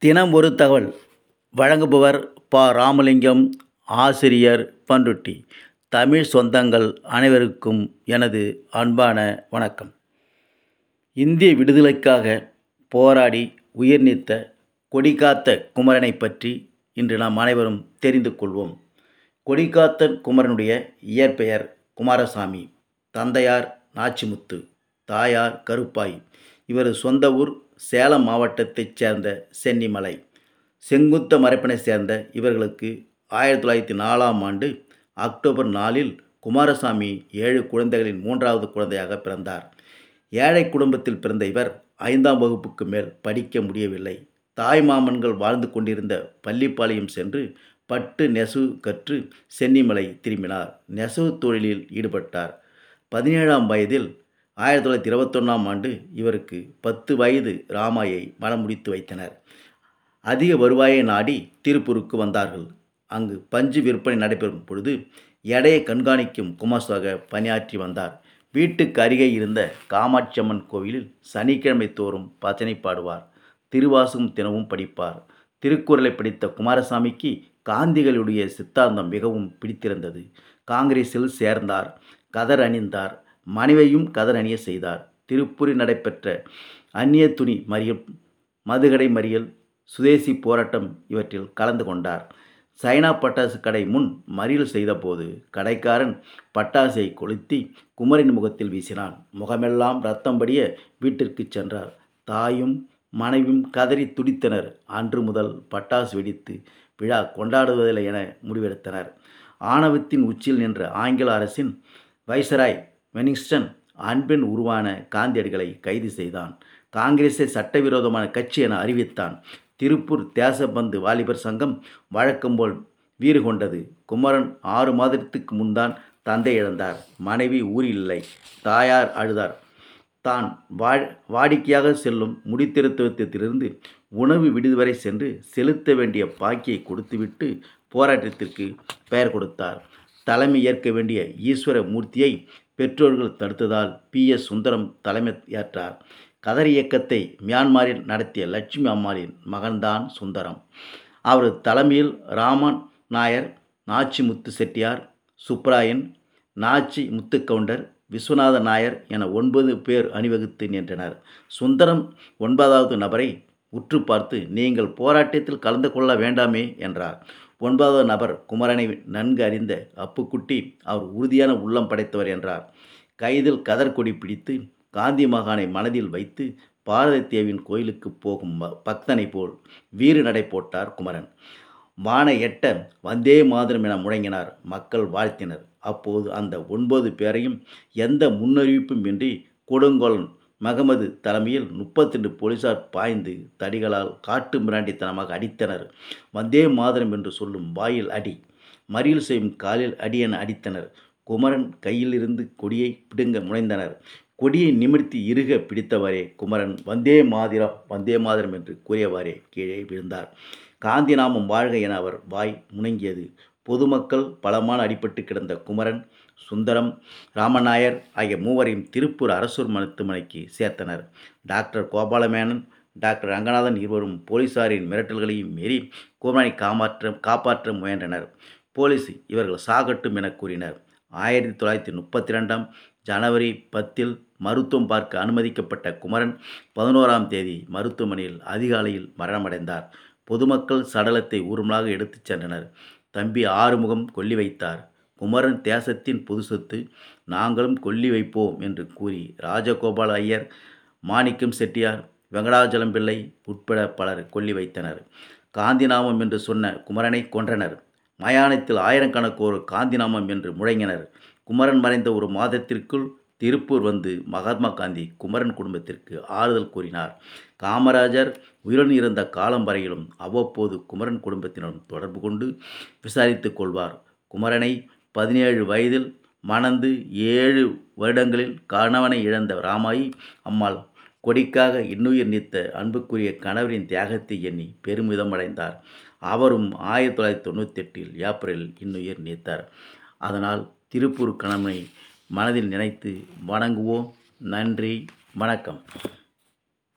தினம் ஒரு தகவல். வழங்குபவர் ப. ராமலிங்கம் ஆசிரியர் பண்ருட்டி. தமிழ் சொந்தங்கள் அனைவருக்கும் எனது அன்பான வணக்கம். இந்திய விடுதலைக்காக போராடி உயிர் நீத்த கொடிகாத்த குமரனை பற்றி இன்று நாம் அனைவரும் தெரிந்து கொள்வோம். கொடிகாத்தன் குமரனுடைய இயற்பெயர் குமாரசாமி. தந்தையார் நாச்சிமுத்து தாயார் கருப்பாய். இவரது சொந்த ஊர் சேலம் மாவட்டத்தைச் சேர்ந்த சென்னிமலை. செங்குத்த மரப்பினை சேர்ந்த இவர்களுக்கு ஆயிரத்தி தொள்ளாயிரத்தி நாலாம் ஆண்டு அக்டோபர் நாலில் குமாரசாமி ஏழு குழந்தைகளின் மூன்றாவது குழந்தையாக பிறந்தார். ஏழை குடும்பத்தில் பிறந்த இவர் ஐந்தாம் வகுப்புக்கு மேல் படிக்க முடியவில்லை. தாய் மாமன்கள் வாழ்ந்து கொண்டிருந்த பள்ளிப்பாளையம் சென்று பட்டு நெசவு கற்று சென்னிமலை திரும்பினார். நெசவு தொழிலில் ஈடுபட்டார். பதினேழாம் வயதில் ஆயிரத்தி தொள்ளாயிரத்தி இருபத்தொன்னாம் ஆண்டு இவருக்கு பத்து வயது ராமாயை மனம் முடித்து வைத்தனர். அதிக வருவாயை நாடி திருப்பூருக்கு வந்தார்கள். அங்கு பஞ்சு விற்பனை நடைபெறும் பொழுது எடையை கண்காணிக்கும் குமாஸ்தாக பணியாற்றி வந்தார். வீட்டுக்கு அருகே இருந்த காமாட்சியம்மன் கோவிலில் சனிக்கிழமை தோறும் பஜனை பாடுவார். திருவாசகம் தினமும் படிப்பார். திருக்குறளை படித்த குமாரசாமிக்கு காந்திகளுடைய சித்தாந்தம் மிகவும் பிடித்திருந்தது. காங்கிரஸில் சேர்ந்தார் கதர் அணிந்தார் மனைவையும் கதர் அணிய செய்தார். திருப்பூரில் நடைபெற்ற அந்நிய துணி மறியல் மதுகடை மறியல் சுதேசி போராட்டம் இவற்றில் கலந்து கொண்டார். சைனா பட்டாசு கடை முன் மறியல் செய்தபோது கடைக்காரன் பட்டாசை கொளுத்தி குமரின் முகத்தில் வீசினான். முகமெல்லாம் ரத்தம் படிய வீட்டிற்கு சென்றார். தாயும் மனைவியும் கதறி துடித்தனர். அன்று முதல் பட்டாசு வெடித்து விழா கொண்டாடுவதில்லை என முடிவெடுத்தனர். ஆணவத்தின் உச்சியில் நின்ற ஆங்கில அரசின் வைசராய் வெனிங்ஸ்டன் அன்பின் உருவான காந்தியடிகளை கைது செய்தான். காங்கிரஸை சட்டவிரோதமான கட்சி என அறிவித்தான். திருப்பூர் தேசபந்து வாலிபர் சங்கம் வழக்கம் போல் வீறு கொண்டது. குமரன் ஆறு மாதத்துக்கு முன்தான் தந்தை இழந்தார். மனைவி ஊரில் இல்லை தாயார் அழுதார். தான் வா வாடிக்கையாக செல்லும் முடித்திருத்தத்திலிருந்து உணவு விடுதி வரை சென்று செலுத்த வேண்டிய பாக்கியை கொடுத்துவிட்டு போராட்டத்திற்கு பெயர் கொடுத்தார். தலைமை ஏற்க வேண்டிய ஈஸ்வர மூர்த்தியை பெற்றோர்கள் தடுத்ததால் பி எஸ் சுந்தரம் தலைமை ஏற்றார். கதர் இயக்கத்தை மியான்மரில் நடத்திய லட்சுமி அம்மாளின் மகன்தான் சுந்தரம். அவரது தலைமையில் ராமன் நாயர் நாச்சி முத்து செட்டியார் சுப்ராயன் நாச்சி முத்துக்கவுண்டர் விஸ்வநாத நாயர் என ஒன்பது பேர் அணிவகுத்து நின்றனர். சுந்தரம் ஒன்பதாவது நபரை உற்று பார்த்து நீங்கள் போராட்டத்தில் கலந்து கொள்ள வேண்டாமே என்றார். ஒன்பதாவது நபர் குமரனை நன்கு அறிந்த அப்புக்குட்டி அவர் உறுதியான உள்ளம் படைத்தவர் என்றார். கைதில் கதர்கொடி பிடித்து காந்தி மகானை மனதில் வைத்து பாரதத்தேவின் கோயிலுக்கு போகும் பக்தனை போல் வீறு நடை போட்டார் குமரன். வானை எட்ட வந்தே மாதிரம் என முழங்கினார் மக்கள் வாழ்த்தினர். அப்போது அந்த ஒன்பது பேரையும் எந்த முன்னறிவிப்பும் இன்றி கொடுங்கோலன் மகமது தலைமையில் முப்பத்திரண்டு போலீசார் பாய்ந்து தடிகளால் காட்டு மிராண்டித்தனமாக அடித்தனர். வந்தே மாதரம் என்று சொல்லும் வாயில் அடி மறியல் செய்யும் காலில் அடி என அடித்தனர். குமரன் கையிலிருந்து கொடியை பிடுங்க முனைந்தனர். கொடியை நிமிர்த்தி இறுக பிடித்தவரே குமரன் வந்தே மாதிரம் வந்தே மாதிரம் என்று கூறியவாறே கீழே விழுந்தார். காந்தி நாமம் வாழ்க என அவர் வாய் முணங்கியது. பொதுமக்கள் பலமான அடிபட்டு கிடந்த குமரன் சுந்தரம் ராமநாயர் ஆகிய மூவரையும் திருப்பூர் அரசூர் மருத்துவமனைக்கு சேர்த்தனர். டாக்டர் கோபாலமேனன் டாக்டர் ரங்கநாதன் இருவரும் போலீசாரின் மிரட்டல்களையும் மீறி குமரனை காமாற்ற காப்பாற்ற முயன்றனர். போலீஸ் இவர்கள் சாகட்டும் என கூறினர். ஆயிரத்தி தொள்ளாயிரத்தி முப்பத்தி ரெண்டாம் ஜனவரி பத்தில் மருத்துவம் பார்க்க அனுமதிக்கப்பட்ட குமரன் பதினோராம் தேதி மருத்துவமனையில் அதிகாலையில் மரணமடைந்தார். பொதுமக்கள் சடலத்தை ஊர்மலாக எடுத்துச் சென்றனர். தம்பி ஆறுமுகம் கொல்லி வைத்தார். குமரன் தேசத்தின் புது சொத்து நாங்களும் கொல்லி வைப்போம் என்று கூறி ராஜகோபால் ஐயர் மாணிக்கம் செட்டியார் வெங்கடாஜலம் பிள்ளை உட்பட பலர் கொல்லி வைத்தனர். காந்திநாமம் என்று சொன்ன குமரனை கொன்றனர். மயானத்தில் ஆயிரக்கணக்கோர் காந்திநாமம் என்று முழங்கினர். குமரன் மறைந்த ஒரு மாதத்திற்குள் திருப்பூர் வந்து மகாத்மா காந்தி குமரன் குடும்பத்திற்கு ஆறுதல் கூறினார். காமராஜர் உயிருடன் இருந்த காலம் வரையிலும் அவ்வப்போது குமரன் குடும்பத்தினரும் தொடர்பு கொண்டு விசாரித்து கொள்வார். குமரனை பதினேழு வயதில் மணந்து ஏழு வருடங்களில் கணவனை இழந்த ராமாயி அம்மாள் கொடிக்காக இன்னுயிர் நீத்த அன்புக்குரிய கணவரின் தியாகத்தை எண்ணி பெருமிதமடைந்தார். அவரும் ஆயிரத்தி தொள்ளாயிரத்தி தொண்ணூற்றி எட்டில் ஏப்ரலில் இன்னுயிர் நீத்தார். அதனால் திருப்பூர் கணவனை மனதில் நினைத்து வணங்குவோம். நன்றி. வணக்கம்.